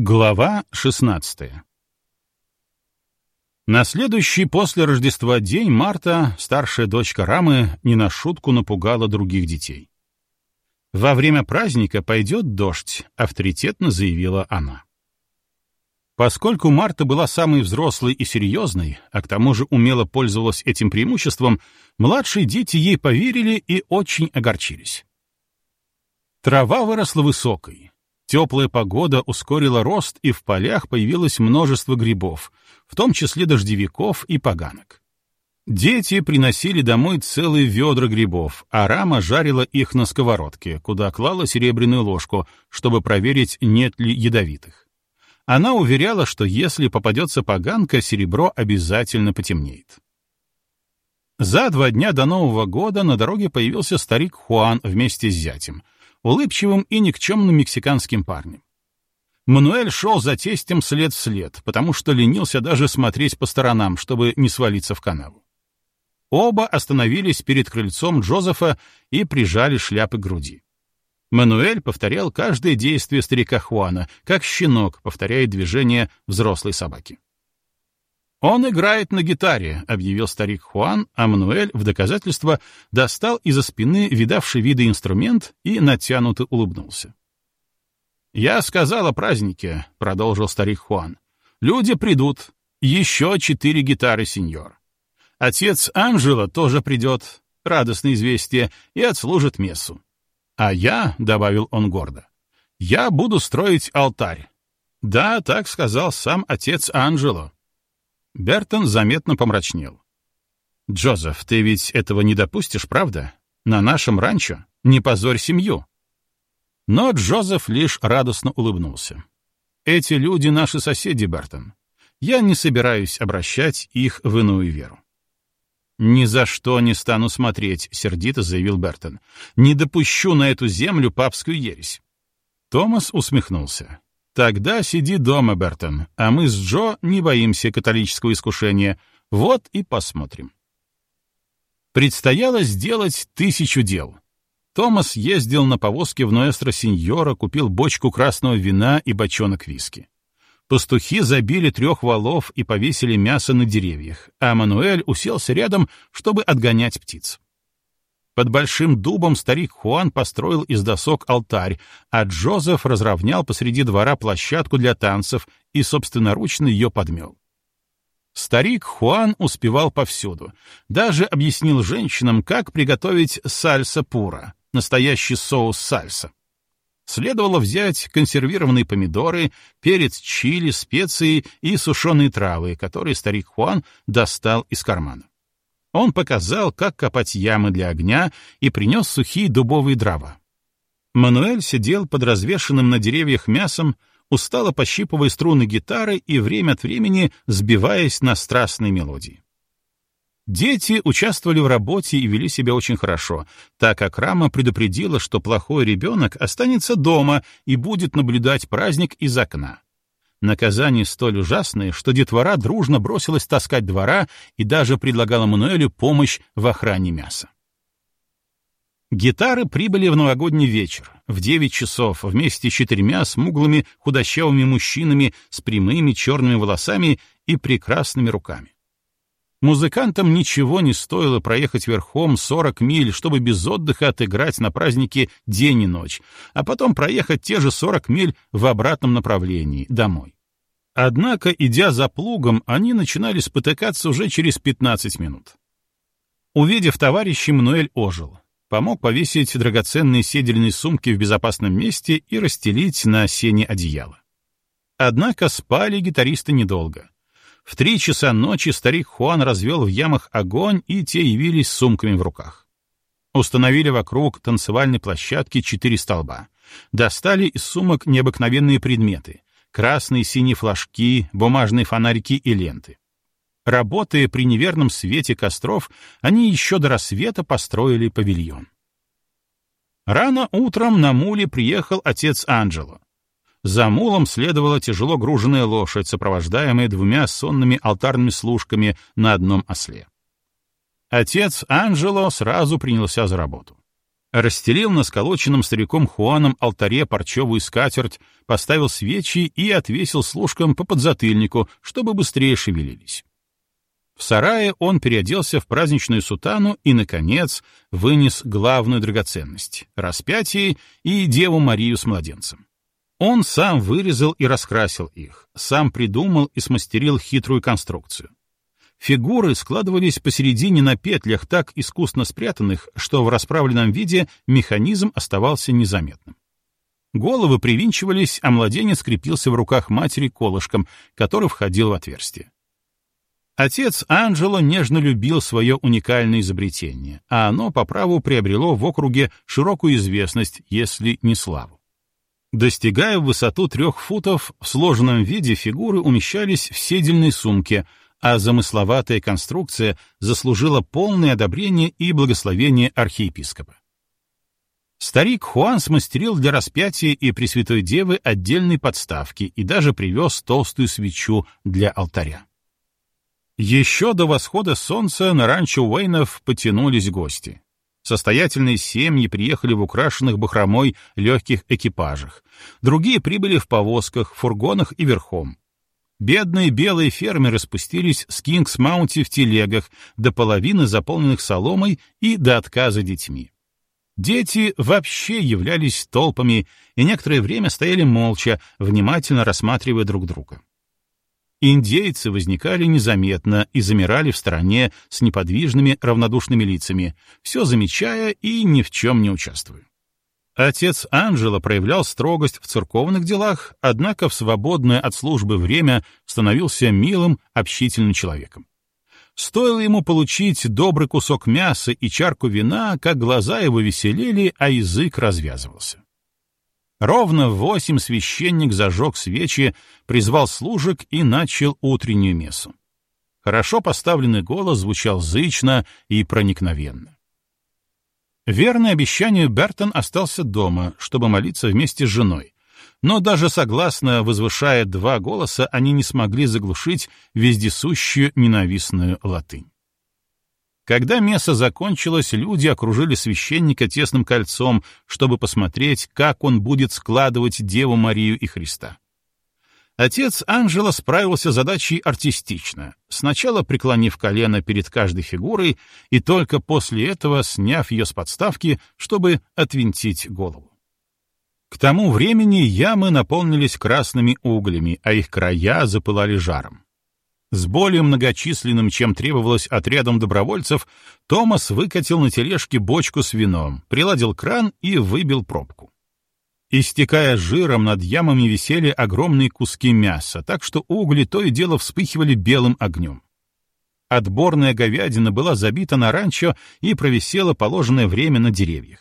Глава 16 На следующий после Рождества день Марта, старшая дочка Рамы, не на шутку напугала других детей. «Во время праздника пойдет дождь», — авторитетно заявила она. Поскольку Марта была самой взрослой и серьезной, а к тому же умело пользовалась этим преимуществом, младшие дети ей поверили и очень огорчились. Трава выросла высокой, Теплая погода ускорила рост, и в полях появилось множество грибов, в том числе дождевиков и поганок. Дети приносили домой целые ведра грибов, а Рама жарила их на сковородке, куда клала серебряную ложку, чтобы проверить, нет ли ядовитых. Она уверяла, что если попадется поганка, серебро обязательно потемнеет. За два дня до Нового года на дороге появился старик Хуан вместе с зятем — улыбчивым и никчемным мексиканским парнем. Мануэль шел за тестем след в след, потому что ленился даже смотреть по сторонам, чтобы не свалиться в канаву. Оба остановились перед крыльцом Джозефа и прижали шляпы к груди. Мануэль повторял каждое действие старика Хуана, как щенок повторяет движение взрослой собаки. «Он играет на гитаре», — объявил старик Хуан, а Мануэль в доказательство достал из-за спины видавший виды инструмент и натянуто улыбнулся. «Я сказал о празднике», — продолжил старик Хуан. «Люди придут. Еще четыре гитары, сеньор. Отец Анжела тоже придет, радостное известие, и отслужит мессу. А я, — добавил он гордо, — я буду строить алтарь. Да, так сказал сам отец Анжело. Бертон заметно помрачнел. «Джозеф, ты ведь этого не допустишь, правда? На нашем ранчо? Не позорь семью!» Но Джозеф лишь радостно улыбнулся. «Эти люди — наши соседи, Бертон. Я не собираюсь обращать их в иную веру». «Ни за что не стану смотреть», — сердито заявил Бертон. «Не допущу на эту землю папскую ересь». Томас усмехнулся. Тогда сиди дома, Бертон, а мы с Джо не боимся католического искушения. Вот и посмотрим. Предстояло сделать тысячу дел. Томас ездил на повозке в Ноэстро Синьора, купил бочку красного вина и бочонок виски. Пастухи забили трех валов и повесили мясо на деревьях, а Мануэль уселся рядом, чтобы отгонять птиц. Под большим дубом старик Хуан построил из досок алтарь, а Джозеф разровнял посреди двора площадку для танцев и собственноручно ее подмел. Старик Хуан успевал повсюду. Даже объяснил женщинам, как приготовить сальса пура, настоящий соус сальса. Следовало взять консервированные помидоры, перец чили, специи и сушеные травы, которые старик Хуан достал из кармана. Он показал, как копать ямы для огня и принес сухие дубовые дрова. Мануэль сидел под развешенным на деревьях мясом, устало пощипывая струны гитары и время от времени сбиваясь на страстные мелодии. Дети участвовали в работе и вели себя очень хорошо, так как Рама предупредила, что плохой ребенок останется дома и будет наблюдать праздник из окна. Наказание столь ужасное, что детвора дружно бросилась таскать двора и даже предлагала Мануэлю помощь в охране мяса. Гитары прибыли в новогодний вечер, в девять часов, вместе с четырьмя смуглыми худощавыми мужчинами с прямыми черными волосами и прекрасными руками. Музыкантам ничего не стоило проехать верхом 40 миль, чтобы без отдыха отыграть на празднике день и ночь, а потом проехать те же 40 миль в обратном направлении, домой. Однако, идя за плугом, они начинали спотыкаться уже через 15 минут. Увидев товарища, Мануэль ожил. Помог повесить драгоценные седельные сумки в безопасном месте и расстелить на сене одеяло. Однако спали гитаристы недолго. В три часа ночи старик Хуан развел в ямах огонь, и те явились с сумками в руках. Установили вокруг танцевальной площадки четыре столба. Достали из сумок необыкновенные предметы — красные и синие флажки, бумажные фонарики и ленты. Работая при неверном свете костров, они еще до рассвета построили павильон. Рано утром на муле приехал отец Анджело. За мулом следовала тяжело груженная лошадь, сопровождаемая двумя сонными алтарными служками на одном осле. Отец Анджело сразу принялся за работу. Расстелил на сколоченном стариком Хуаном алтаре парчевую скатерть, поставил свечи и отвесил служкам по подзатыльнику, чтобы быстрее шевелились. В сарае он переоделся в праздничную сутану и, наконец, вынес главную драгоценность — распятие и Деву Марию с младенцем. Он сам вырезал и раскрасил их, сам придумал и смастерил хитрую конструкцию. Фигуры складывались посередине на петлях, так искусно спрятанных, что в расправленном виде механизм оставался незаметным. Головы привинчивались, а младенец крепился в руках матери колышком, который входил в отверстие. Отец Анджело нежно любил свое уникальное изобретение, а оно по праву приобрело в округе широкую известность, если не славу. Достигая высоту трех футов, в сложенном виде фигуры умещались в седельной сумке, а замысловатая конструкция заслужила полное одобрение и благословение архиепископа. Старик Хуан смастерил для распятия и Пресвятой Девы отдельные подставки и даже привез толстую свечу для алтаря. Еще до восхода солнца на ранчо Уэйнов потянулись гости. Состоятельные семьи приехали в украшенных бахромой легких экипажах. Другие прибыли в повозках, фургонах и верхом. Бедные белые фермеры спустились с Кингс-Маунтин в телегах, до половины заполненных соломой и до отказа детьми. Дети вообще являлись толпами и некоторое время стояли молча, внимательно рассматривая друг друга. Индейцы возникали незаметно и замирали в стороне с неподвижными равнодушными лицами, все замечая и ни в чем не участвуя. Отец Анджела проявлял строгость в церковных делах, однако в свободное от службы время становился милым, общительным человеком. Стоило ему получить добрый кусок мяса и чарку вина, как глаза его веселели, а язык развязывался. Ровно в восемь священник зажег свечи, призвал служек и начал утреннюю мессу. Хорошо поставленный голос звучал зычно и проникновенно. Верный обещанию Бертон остался дома, чтобы молиться вместе с женой. Но даже согласно возвышая два голоса, они не смогли заглушить вездесущую ненавистную латынь. Когда месса закончилось, люди окружили священника тесным кольцом, чтобы посмотреть, как он будет складывать Деву Марию и Христа. Отец Анжела справился с задачей артистично, сначала преклонив колено перед каждой фигурой и только после этого сняв ее с подставки, чтобы отвинтить голову. К тому времени ямы наполнились красными углями, а их края запылали жаром. С более многочисленным, чем требовалось отрядом добровольцев, Томас выкатил на тележке бочку с вином, приладил кран и выбил пробку. Истекая жиром, над ямами висели огромные куски мяса, так что угли то и дело вспыхивали белым огнем. Отборная говядина была забита на ранчо и провисела положенное время на деревьях.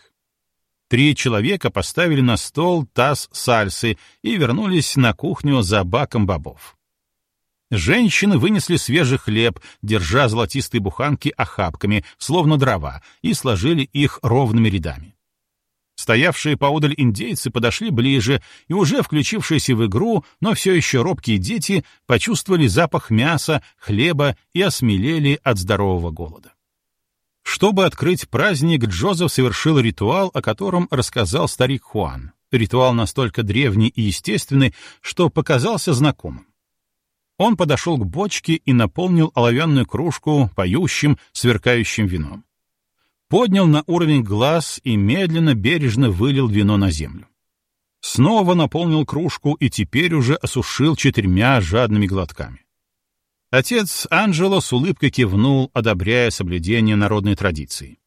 Три человека поставили на стол таз сальсы и вернулись на кухню за баком бобов. Женщины вынесли свежий хлеб, держа золотистые буханки охапками, словно дрова, и сложили их ровными рядами. Стоявшие поодаль индейцы подошли ближе, и уже включившиеся в игру, но все еще робкие дети почувствовали запах мяса, хлеба и осмелели от здорового голода. Чтобы открыть праздник, Джозеф совершил ритуал, о котором рассказал старик Хуан. Ритуал настолько древний и естественный, что показался знакомым. Он подошел к бочке и наполнил оловянную кружку поющим, сверкающим вином поднял на уровень глаз и медленно, бережно вылил вино на землю. Снова наполнил кружку и теперь уже осушил четырьмя жадными глотками. Отец Анджело с улыбкой кивнул, одобряя соблюдение народной традиции.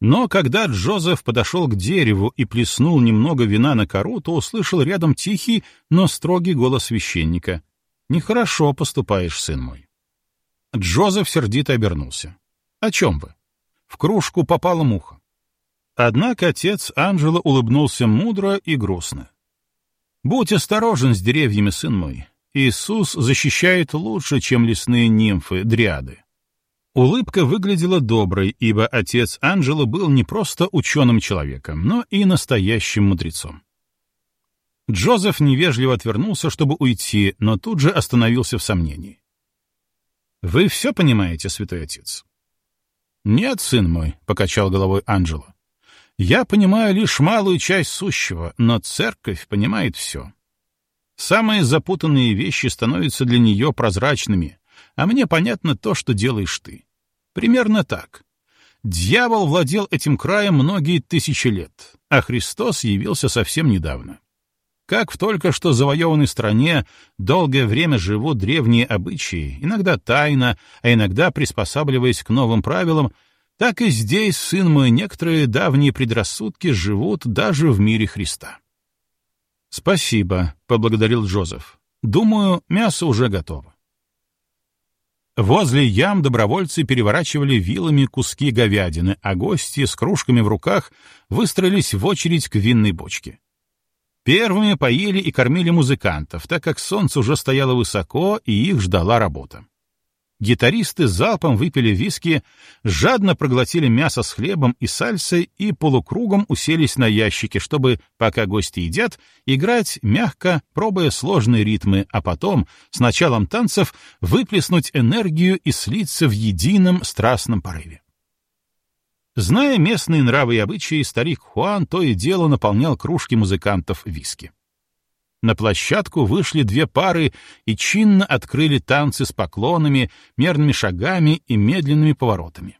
Но когда Джозеф подошел к дереву и плеснул немного вина на кору, то услышал рядом тихий, но строгий голос священника. «Нехорошо поступаешь, сын мой». Джозеф сердито обернулся. «О чем вы?» В кружку попала муха. Однако отец Анжела улыбнулся мудро и грустно. «Будь осторожен с деревьями, сын мой. Иисус защищает лучше, чем лесные нимфы, дриады». Улыбка выглядела доброй, ибо отец Анжела был не просто ученым человеком, но и настоящим мудрецом. Джозеф невежливо отвернулся, чтобы уйти, но тут же остановился в сомнении. «Вы все понимаете, святой отец?» «Нет, сын мой», — покачал головой Анджело. Я понимаю лишь малую часть сущего, но церковь понимает все. Самые запутанные вещи становятся для нее прозрачными, а мне понятно то, что делаешь ты. Примерно так. Дьявол владел этим краем многие тысячи лет, а Христос явился совсем недавно. Как в только что завоеванной стране долгое время живут древние обычаи, иногда тайно, а иногда приспосабливаясь к новым правилам, так и здесь, сын мой, некоторые давние предрассудки живут даже в мире Христа. «Спасибо», — поблагодарил Джозеф. «Думаю, мясо уже готово». Возле ям добровольцы переворачивали вилами куски говядины, а гости с кружками в руках выстроились в очередь к винной бочке. Первыми поели и кормили музыкантов, так как солнце уже стояло высоко, и их ждала работа. Гитаристы залпом выпили виски, жадно проглотили мясо с хлебом и сальсой и полукругом уселись на ящике, чтобы, пока гости едят, играть мягко, пробуя сложные ритмы, а потом, с началом танцев, выплеснуть энергию и слиться в едином страстном порыве. Зная местные нравы и обычаи, старик Хуан то и дело наполнял кружки музыкантов виски. На площадку вышли две пары и чинно открыли танцы с поклонами, мерными шагами и медленными поворотами.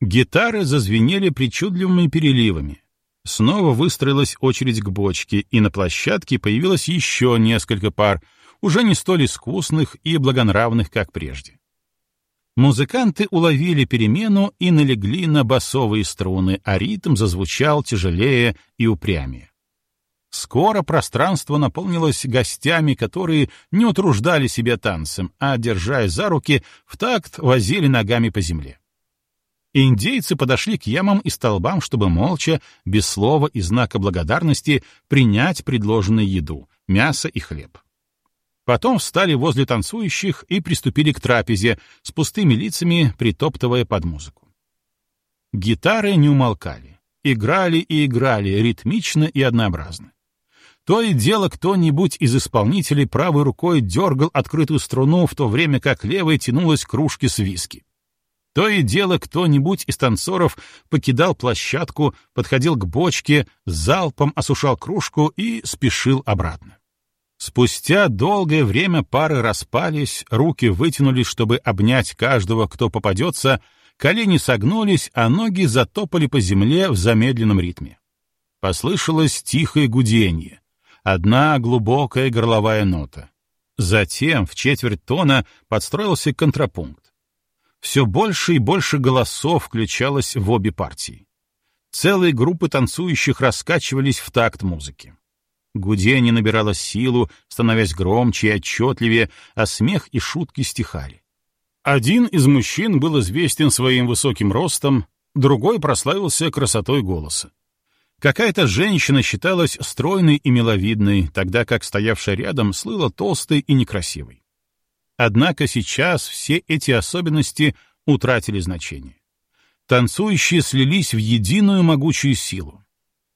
Гитары зазвенели причудливыми переливами. Снова выстроилась очередь к бочке, и на площадке появилось еще несколько пар, уже не столь искусных и благонравных, как прежде. Музыканты уловили перемену и налегли на басовые струны, а ритм зазвучал тяжелее и упрямее. Скоро пространство наполнилось гостями, которые не утруждали себя танцем, а, держась за руки, в такт возили ногами по земле. Индейцы подошли к ямам и столбам, чтобы молча, без слова и знака благодарности, принять предложенную еду — мясо и хлеб. Потом встали возле танцующих и приступили к трапезе, с пустыми лицами притоптывая под музыку. Гитары не умолкали, играли и играли, ритмично и однообразно. То и дело кто-нибудь из исполнителей правой рукой дергал открытую струну, в то время как левой тянулась кружки с виски. То и дело кто-нибудь из танцоров покидал площадку, подходил к бочке, залпом осушал кружку и спешил обратно. Спустя долгое время пары распались, руки вытянулись, чтобы обнять каждого, кто попадется, колени согнулись, а ноги затопали по земле в замедленном ритме. Послышалось тихое гудение одна глубокая горловая нота. Затем в четверть тона подстроился контрапункт. Все больше и больше голосов включалось в обе партии. Целые группы танцующих раскачивались в такт музыки. Гудение набирало силу, становясь громче и отчетливее, а смех и шутки стихали. Один из мужчин был известен своим высоким ростом, другой прославился красотой голоса. Какая-то женщина считалась стройной и миловидной, тогда как стоявшая рядом слыла толстой и некрасивой. Однако сейчас все эти особенности утратили значение. Танцующие слились в единую могучую силу.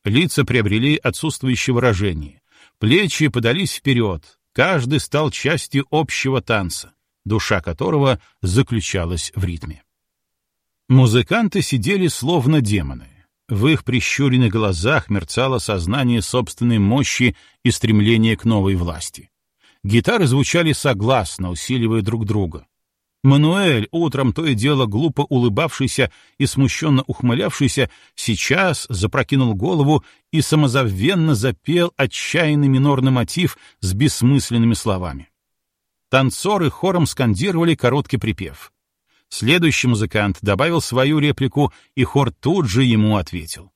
Лица приобрели отсутствующее выражение, плечи подались вперед, каждый стал частью общего танца, душа которого заключалась в ритме. Музыканты сидели словно демоны. В их прищуренных глазах мерцало сознание собственной мощи и стремление к новой власти. Гитары звучали согласно, усиливая друг друга. Мануэль, утром то и дело глупо улыбавшийся и смущенно ухмылявшийся, сейчас запрокинул голову и самозабвенно запел отчаянный минорный мотив с бессмысленными словами. Танцоры хором скандировали короткий припев — Следующий музыкант добавил свою реплику, и хор тут же ему ответил.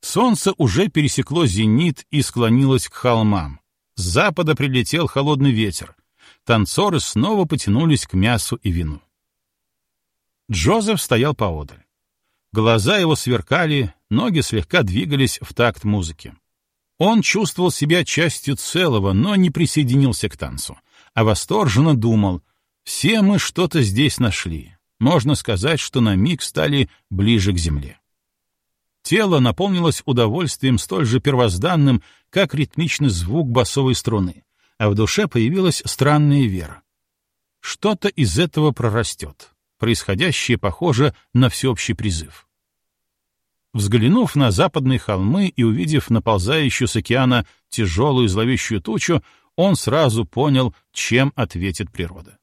Солнце уже пересекло зенит и склонилось к холмам. С запада прилетел холодный ветер. Танцоры снова потянулись к мясу и вину. Джозеф стоял поодаль. Глаза его сверкали, ноги слегка двигались в такт музыки. Он чувствовал себя частью целого, но не присоединился к танцу, а восторженно думал — все мы что-то здесь нашли. Можно сказать, что на миг стали ближе к земле. Тело наполнилось удовольствием столь же первозданным, как ритмичный звук басовой струны, а в душе появилась странная вера. Что-то из этого прорастет. Происходящее похоже на всеобщий призыв. Взглянув на западные холмы и увидев наползающую с океана тяжелую зловещую тучу, он сразу понял, чем ответит природа.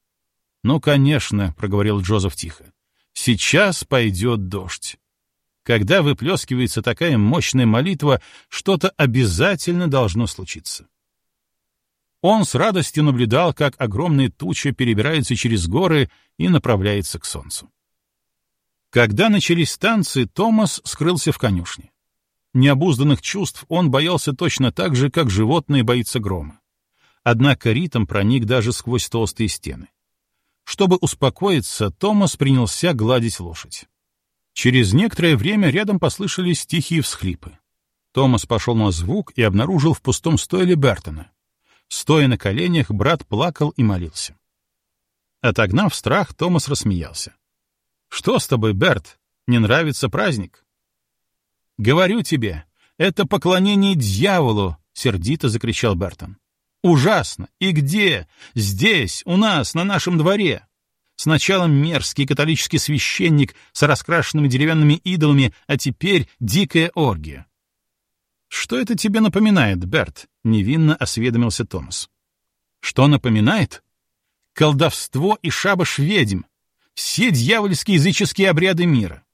«Ну, конечно», — проговорил Джозеф тихо, — «сейчас пойдет дождь. Когда выплескивается такая мощная молитва, что-то обязательно должно случиться». Он с радостью наблюдал, как огромная туча перебирается через горы и направляется к солнцу. Когда начались танцы, Томас скрылся в конюшне. Необузданных чувств он боялся точно так же, как животное боится грома. Однако ритм проник даже сквозь толстые стены. Чтобы успокоиться, Томас принялся гладить лошадь. Через некоторое время рядом послышались тихие всхлипы. Томас пошел на звук и обнаружил в пустом стойле Бертона. Стоя на коленях, брат плакал и молился. Отогнав страх, Томас рассмеялся. Что с тобой, Берт? Не нравится праздник? Говорю тебе, это поклонение дьяволу, сердито закричал Бертон. Ужасно! И где? Здесь, у нас, на нашем дворе. Сначала мерзкий католический священник с раскрашенными деревянными идолами, а теперь дикая оргия. «Что это тебе напоминает, Берт?» — невинно осведомился Томас. «Что напоминает?» «Колдовство и шабаш ведьм все дьявольские языческие обряды мира.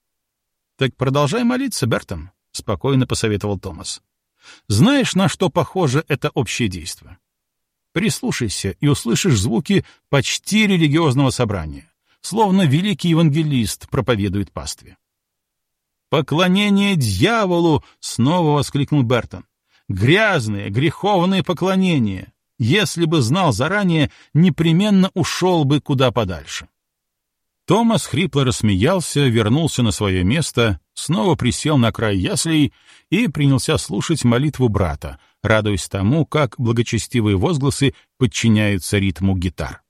Так продолжай молиться, Бертон, спокойно посоветовал Томас. Знаешь, на что похоже это общее действие? Прислушайся и услышишь звуки почти религиозного собрания, словно великий евангелист проповедует пастве. «Поклонение дьяволу!» — снова воскликнул Бертон. «Грязное, греховное поклонение! Если бы знал заранее, непременно ушел бы куда подальше». Томас хрипло рассмеялся, вернулся на свое место, снова присел на край яслей и принялся слушать молитву брата, радуясь тому, как благочестивые возгласы подчиняются ритму гитар.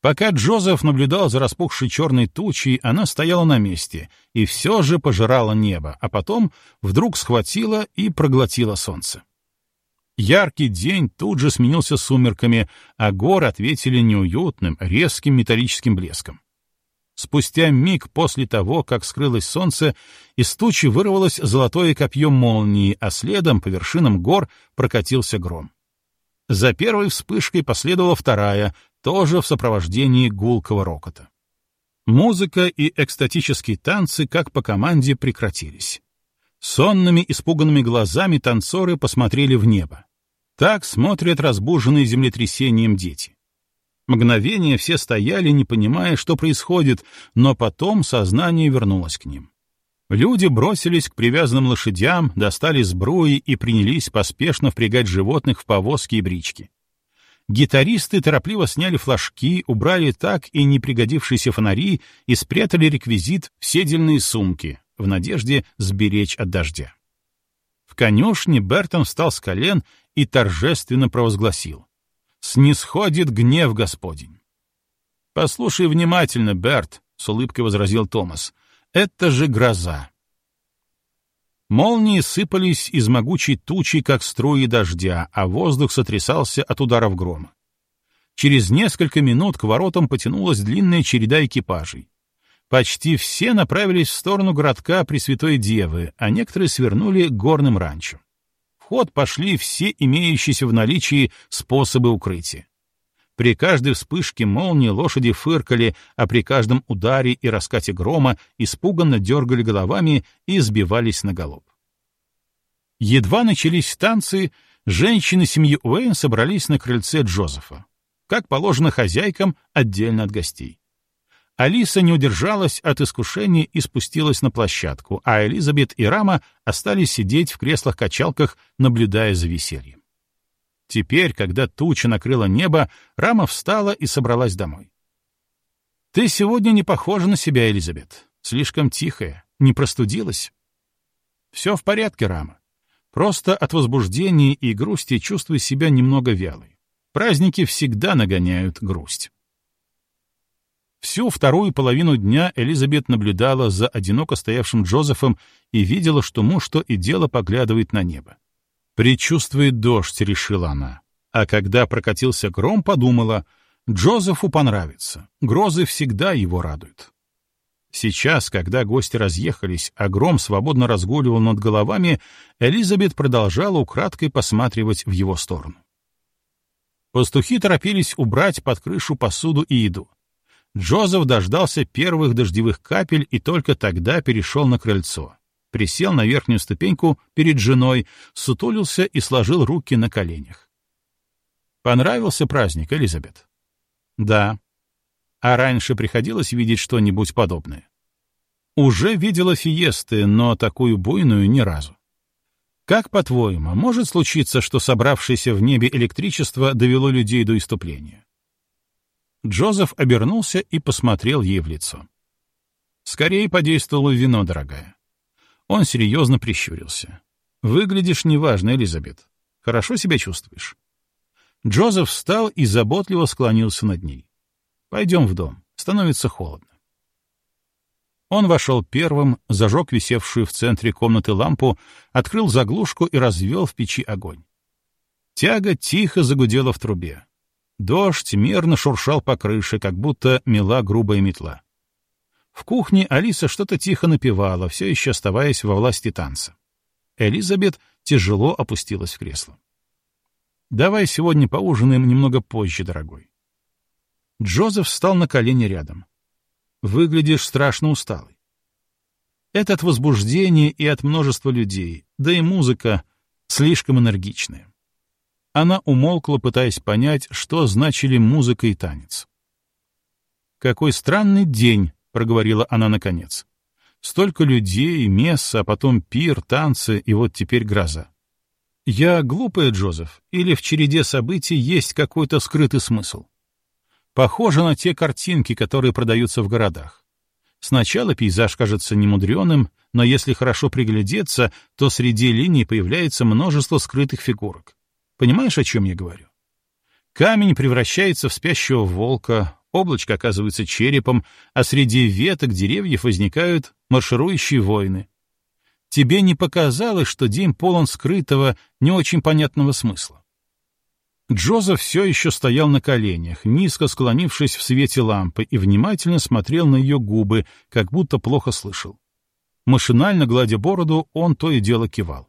Пока Джозеф наблюдал за распухшей черной тучей, она стояла на месте и все же пожирала небо, а потом вдруг схватила и проглотила солнце. Яркий день тут же сменился сумерками, а горы ответили неуютным, резким металлическим блеском. Спустя миг после того, как скрылось солнце, из тучи вырвалось золотое копье молнии, а следом по вершинам гор прокатился гром. За первой вспышкой последовала вторая, тоже в сопровождении гулкого рокота. Музыка и экстатические танцы, как по команде, прекратились. Сонными, испуганными глазами танцоры посмотрели в небо. Так смотрят разбуженные землетрясением дети. Мгновение все стояли, не понимая, что происходит, но потом сознание вернулось к ним. Люди бросились к привязанным лошадям, достали сбруи и принялись поспешно впрягать животных в повозки и брички. Гитаристы торопливо сняли флажки, убрали так и не пригодившиеся фонари и спрятали реквизит в седельные сумки в надежде сберечь от дождя. В конюшне Бертон встал с колен и торжественно провозгласил. «Снисходит гнев Господень». «Послушай внимательно, Берт», — с улыбкой возразил Томас. «Это же гроза». Молнии сыпались из могучей тучи, как струи дождя, а воздух сотрясался от ударов грома. Через несколько минут к воротам потянулась длинная череда экипажей. Почти все направились в сторону городка Пресвятой Девы, а некоторые свернули к горным ранчо. В ход пошли все имеющиеся в наличии способы укрытия. При каждой вспышке молнии лошади фыркали, а при каждом ударе и раскате грома испуганно дергали головами и сбивались на голоб. Едва начались танцы, женщины семьи Уэйн собрались на крыльце Джозефа, как положено хозяйкам отдельно от гостей. Алиса не удержалась от искушения и спустилась на площадку, а Элизабет и Рама остались сидеть в креслах-качалках, наблюдая за весельем. Теперь, когда туча накрыла небо, Рама встала и собралась домой. «Ты сегодня не похожа на себя, Элизабет. Слишком тихая. Не простудилась?» «Все в порядке, Рама. Просто от возбуждения и грусти чувствую себя немного вялой. Праздники всегда нагоняют грусть». Всю вторую половину дня Элизабет наблюдала за одиноко стоявшим Джозефом и видела, что муж то и дело поглядывает на небо. «Предчувствует дождь», — решила она. А когда прокатился гром, подумала, Джозефу понравится, грозы всегда его радуют. Сейчас, когда гости разъехались, а гром свободно разгуливал над головами, Элизабет продолжала украдкой посматривать в его сторону. Пастухи торопились убрать под крышу посуду и еду. Джозеф дождался первых дождевых капель и только тогда перешел на крыльцо. Присел на верхнюю ступеньку перед женой, сутулился и сложил руки на коленях. Понравился праздник, Элизабет? Да. А раньше приходилось видеть что-нибудь подобное? Уже видела фиесты, но такую буйную ни разу. Как, по-твоему, может случиться, что собравшееся в небе электричество довело людей до иступления? Джозеф обернулся и посмотрел ей в лицо. Скорее подействовало вино, дорогая. Он серьезно прищурился. «Выглядишь неважно, Элизабет. Хорошо себя чувствуешь?» Джозеф встал и заботливо склонился над ней. «Пойдем в дом. Становится холодно». Он вошел первым, зажег висевшую в центре комнаты лампу, открыл заглушку и развел в печи огонь. Тяга тихо загудела в трубе. Дождь мерно шуршал по крыше, как будто мела грубая метла. В кухне Алиса что-то тихо напевала, все еще оставаясь во власти танца. Элизабет тяжело опустилась в кресло. «Давай сегодня поужинаем немного позже, дорогой». Джозеф встал на колени рядом. «Выглядишь страшно усталый». Это от возбуждения и от множества людей, да и музыка слишком энергичная. Она умолкла, пытаясь понять, что значили музыка и танец. «Какой странный день», — проговорила она наконец. «Столько людей, месса, а потом пир, танцы, и вот теперь гроза. Я глупая, Джозеф, или в череде событий есть какой-то скрытый смысл? Похоже на те картинки, которые продаются в городах. Сначала пейзаж кажется немудреным, но если хорошо приглядеться, то среди линий появляется множество скрытых фигурок. Понимаешь, о чем я говорю? Камень превращается в спящего волка, облачко оказывается черепом, а среди веток деревьев возникают марширующие воины. Тебе не показалось, что день полон скрытого, не очень понятного смысла? Джозеф все еще стоял на коленях, низко склонившись в свете лампы, и внимательно смотрел на ее губы, как будто плохо слышал. Машинально гладя бороду, он то и дело кивал.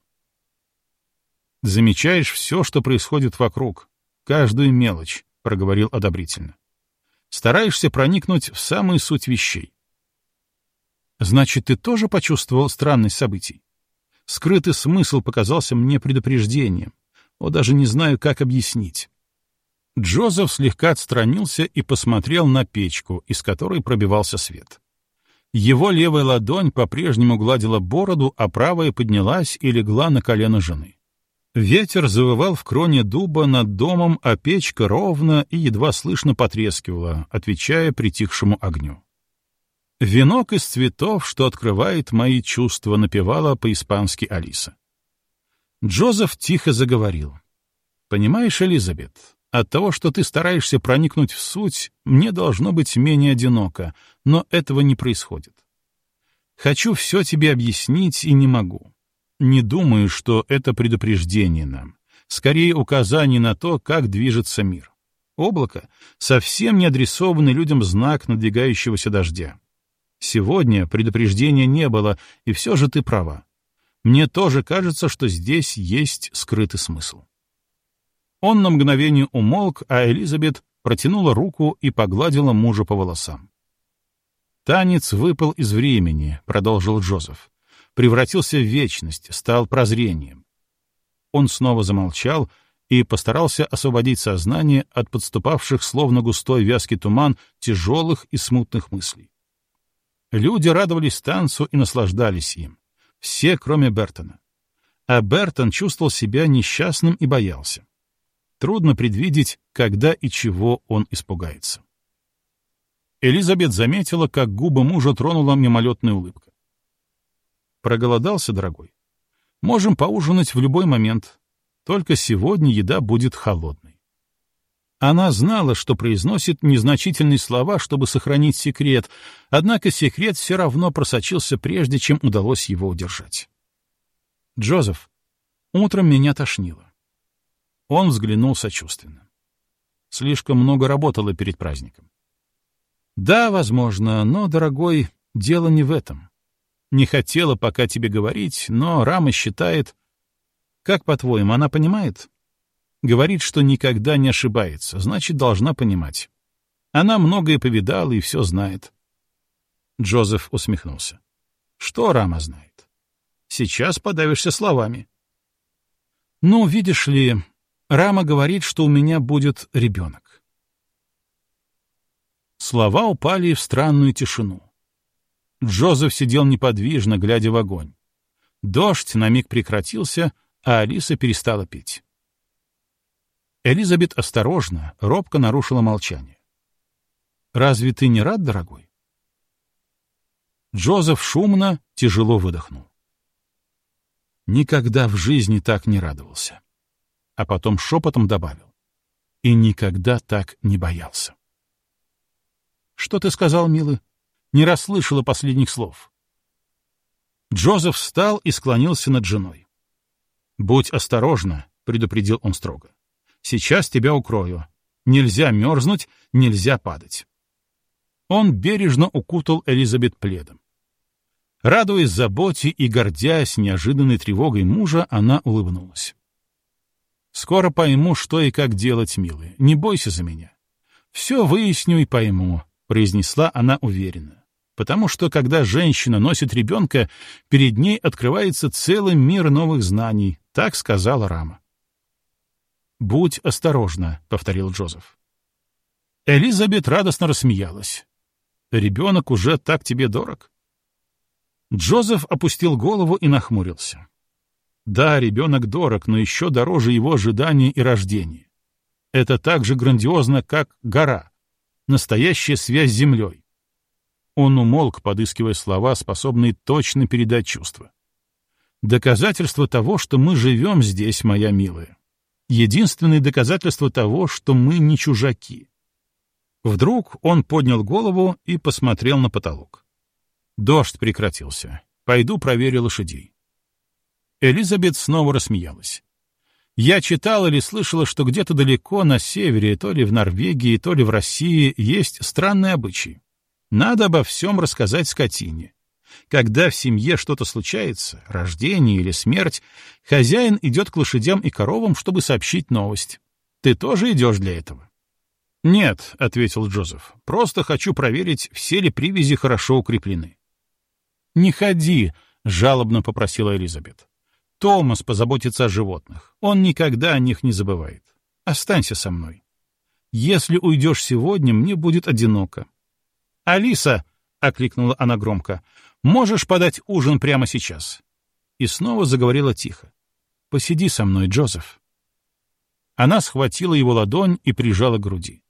«Замечаешь все, что происходит вокруг, каждую мелочь», — проговорил одобрительно стараешься проникнуть в самую суть вещей. Значит, ты тоже почувствовал странность событий? Скрытый смысл показался мне предупреждением. О, даже не знаю, как объяснить. Джозеф слегка отстранился и посмотрел на печку, из которой пробивался свет. Его левая ладонь по-прежнему гладила бороду, а правая поднялась и легла на колено жены. Ветер завывал в кроне дуба над домом, а печка ровно и едва слышно потрескивала, отвечая притихшему огню. «Венок из цветов, что открывает мои чувства», — напевала по-испански Алиса. Джозеф тихо заговорил. «Понимаешь, Элизабет, от того, что ты стараешься проникнуть в суть, мне должно быть менее одиноко, но этого не происходит. Хочу все тебе объяснить и не могу. Не думаю, что это предупреждение нам. Скорее, указание на то, как движется мир. Облако — совсем не адресованный людям знак надвигающегося дождя. Сегодня предупреждения не было, и все же ты права. Мне тоже кажется, что здесь есть скрытый смысл. Он на мгновение умолк, а Элизабет протянула руку и погладила мужа по волосам. «Танец выпал из времени», — продолжил Джозеф превратился в вечность, стал прозрением. Он снова замолчал и постарался освободить сознание от подступавших, словно густой вязкий туман, тяжелых и смутных мыслей. Люди радовались танцу и наслаждались им. Все, кроме Бертона. А Бертон чувствовал себя несчастным и боялся. Трудно предвидеть, когда и чего он испугается. Элизабет заметила, как губы мужа тронула мимолетная улыбка. Проголодался, дорогой? Можем поужинать в любой момент. Только сегодня еда будет холодной. Она знала, что произносит незначительные слова, чтобы сохранить секрет, однако секрет все равно просочился, прежде чем удалось его удержать. «Джозеф, утром меня тошнило». Он взглянул сочувственно. Слишком много работала перед праздником. «Да, возможно, но, дорогой, Дело не в этом. Не хотела пока тебе говорить, но Рама считает... Как, по-твоему, она понимает? Говорит, что никогда не ошибается, значит, должна понимать. Она многое повидала и все знает. Джозеф усмехнулся. Что Рама знает? Сейчас подавишься словами. Ну, видишь ли, Рама говорит, что у меня будет ребенок. Слова упали в странную тишину. Джозеф сидел неподвижно, глядя в огонь. Дождь на миг прекратился, а Алиса перестала петь. Элизабет осторожно, робко нарушила молчание. «Разве ты не рад, дорогой?» Джозеф шумно, тяжело выдохнул. Никогда в жизни так не радовался. А потом шепотом добавил. И никогда так не боялся. «Что ты сказал, милый?» Не расслышала последних слов. Джозеф встал и склонился над женой. «Будь осторожна», — предупредил он строго. «Сейчас тебя укрою. Нельзя мерзнуть, нельзя падать». Он бережно укутал Элизабет пледом. Радуясь заботе и гордясь неожиданной тревогой мужа, она улыбнулась. «Скоро пойму, что и как делать, милый. Не бойся за меня. Все выясню и пойму», — произнесла она уверенно. «Потому что, когда женщина носит ребенка, перед ней открывается целый мир новых знаний», — так сказала Рама. «Будь осторожна», — повторил Джозеф. Элизабет радостно рассмеялась. «Ребенок уже так тебе дорог?» Джозеф опустил голову и нахмурился. Да, ребенок дорог, но еще дороже его ожидания и рождения. Это так же грандиозно, как гора, настоящая связь с землей. Он умолк, подыскивая слова, способные точно передать чувства. Доказательство того, что мы живем здесь, моя милая. Единственное доказательство того, что мы не чужаки. Вдруг он поднял голову и посмотрел на потолок. Дождь прекратился. Пойду проверю лошадей. Элизабет снова рассмеялась. Я читала или слышала, что где-то далеко на севере, то ли в Норвегии, то ли в России, есть странные обычаи. Надо обо всем рассказать скотине. Когда в семье что-то случается, рождение или смерть, хозяин идет к лошадям и коровам, чтобы сообщить новость. Ты тоже идешь для этого? «Нет», — ответил Джозеф, — «просто хочу проверить, все ли привязи хорошо укреплены». «Не ходи», — жалобно попросила Элизабет. «Томас позаботится о животных. Он никогда о них не забывает. Останься со мной. Если уйдешь сегодня, мне будет одиноко». «Алиса», — окликнула она громко, — «можешь подать ужин прямо сейчас?» И снова заговорила тихо. «Посиди со мной, Джозеф». Она схватила его ладонь и прижала к груди.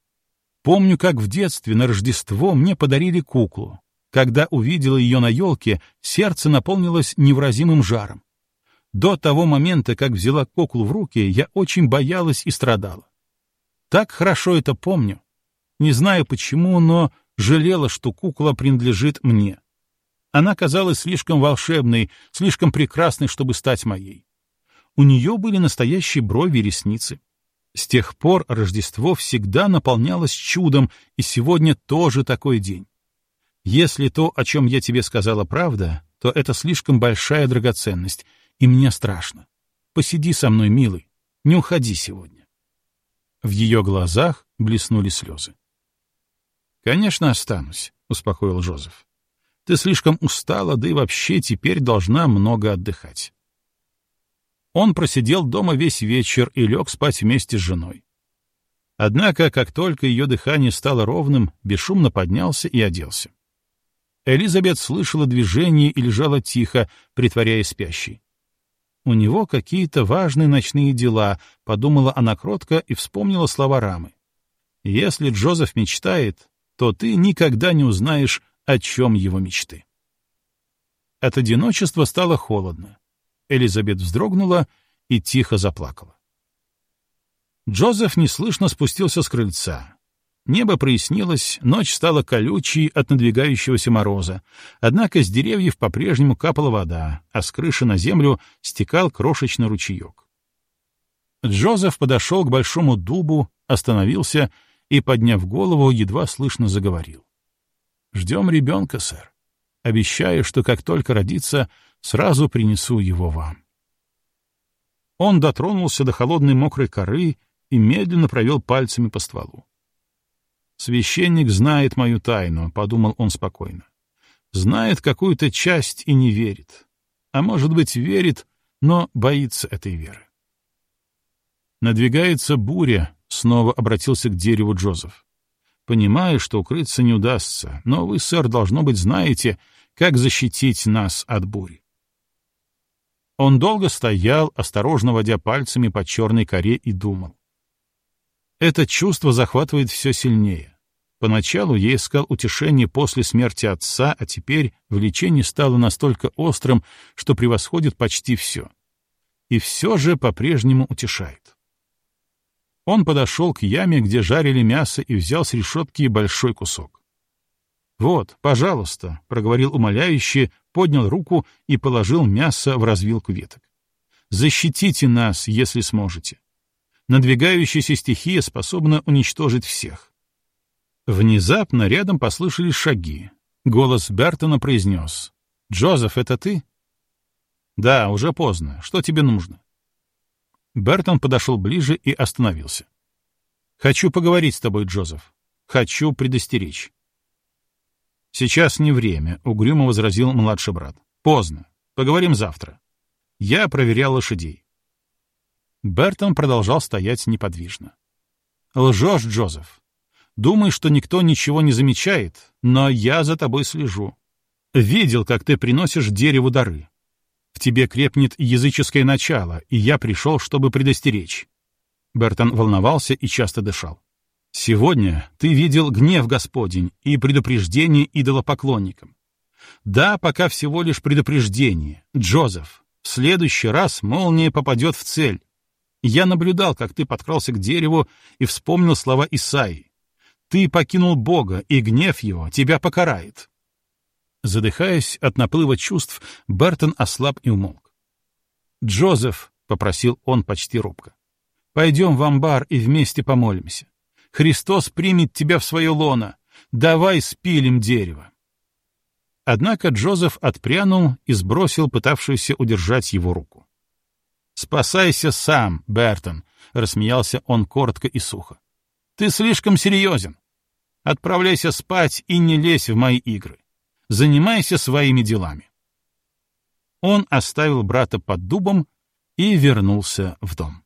Помню, как в детстве на Рождество мне подарили куклу. Когда увидела ее на елке, сердце наполнилось невыразимым жаром. До того момента, как взяла куклу в руки, я очень боялась и страдала. Так хорошо это помню. Не знаю почему, но жалела, что кукла принадлежит мне. Она казалась слишком волшебной, слишком прекрасной, чтобы стать моей. У нее были настоящие брови и ресницы. С тех пор Рождество всегда наполнялось чудом, и сегодня тоже такой день. Если то, о чем я тебе сказала, правда, то это слишком большая драгоценность, и мне страшно. Посиди со мной, милый, не уходи сегодня. В ее глазах блеснули слезы. «Конечно, останусь», — успокоил Жозеф. «Ты слишком устала, да и вообще теперь должна много отдыхать». Он просидел дома весь вечер и лег спать вместе с женой. Однако, как только ее дыхание стало ровным, бесшумно поднялся и оделся. Элизабет слышала движение и лежала тихо, притворяясь спящей. «У него какие-то важные ночные дела», — подумала она кротко и вспомнила слова Рамы. «Если Джозеф мечтает, то ты никогда не узнаешь, о чем его мечты». От одиночества стало холодно. Элизабет вздрогнула и тихо заплакала. Джозеф неслышно спустился с крыльца. Небо прояснилось, ночь стала колючей от надвигающегося мороза, однако с деревьев по-прежнему капала вода, а с крыши на землю стекал крошечный ручеек. Джозеф подошел к большому дубу, остановился и, подняв голову, едва слышно заговорил. «Ждем ребенка, сэр. Обещаю, что как только родится, сразу принесу его вам. Он дотронулся до холодной мокрой коры и медленно провел пальцами по стволу. «Священник знает мою тайну», — подумал он спокойно. «Знает какую-то часть и не верит. А может быть, верит, но боится этой веры». Надвигается буря, — снова обратился к дереву Джозеф. «Понимаю, что укрыться не удастся, но вы, сэр, должно быть, знаете, как защитить нас от бури». Он долго стоял, осторожно водя пальцами по черной коре и думал. Это чувство захватывает все сильнее. Поначалу я искал утешение после смерти отца, а теперь влечение стало настолько острым, что превосходит почти все. И все же по-прежнему утешает. Он подошел к яме, где жарили мясо, и взял с решетки большой кусок. «Вот, пожалуйста», — проговорил умоляюще, поднял руку и положил мясо в развилку веток. «Защитите нас, если сможете. Надвигающаяся стихия способна уничтожить всех». Внезапно рядом послышались шаги. Голос Бертона произнес. «Джозеф, это ты?» «Да, уже поздно. Что тебе нужно?» Бертон подошел ближе и остановился. «Хочу поговорить с тобой, Джозеф. Хочу предостеречь». «Сейчас не время», — угрюмо возразил младший брат. «Поздно. Поговорим завтра. Я проверял лошадей». Бертон продолжал стоять неподвижно. «Лжешь, Джозеф. Думаешь, что никто ничего не замечает, но я за тобой слежу. Видел, как ты приносишь дереву дары. В тебе крепнет языческое начало, и я пришел, чтобы предостеречь». Бертон волновался и часто дышал. «Сегодня ты видел гнев Господень и предупреждение идолопоклонникам. Да, пока всего лишь предупреждение. Джозеф, в следующий раз молния попадет в цель. Я наблюдал, как ты подкрался к дереву и вспомнил слова Исаии. Ты покинул Бога, и гнев его тебя покарает. Задыхаясь от наплыва чувств, Бертон ослаб и умолк. «Джозеф», — попросил он почти робко, — «пойдем в амбар и вместе помолимся. Христос примет тебя в свое лоно. Давай спилим дерево». Однако Джозеф отпрянул и сбросил пытавшуюся удержать его руку. «Спасайся сам, Бертон», — рассмеялся он коротко и сухо. «Ты слишком серьезен. Отправляйся спать и не лезь в мои игры занимайся своими делами. Он оставил брата под дубом и вернулся в дом.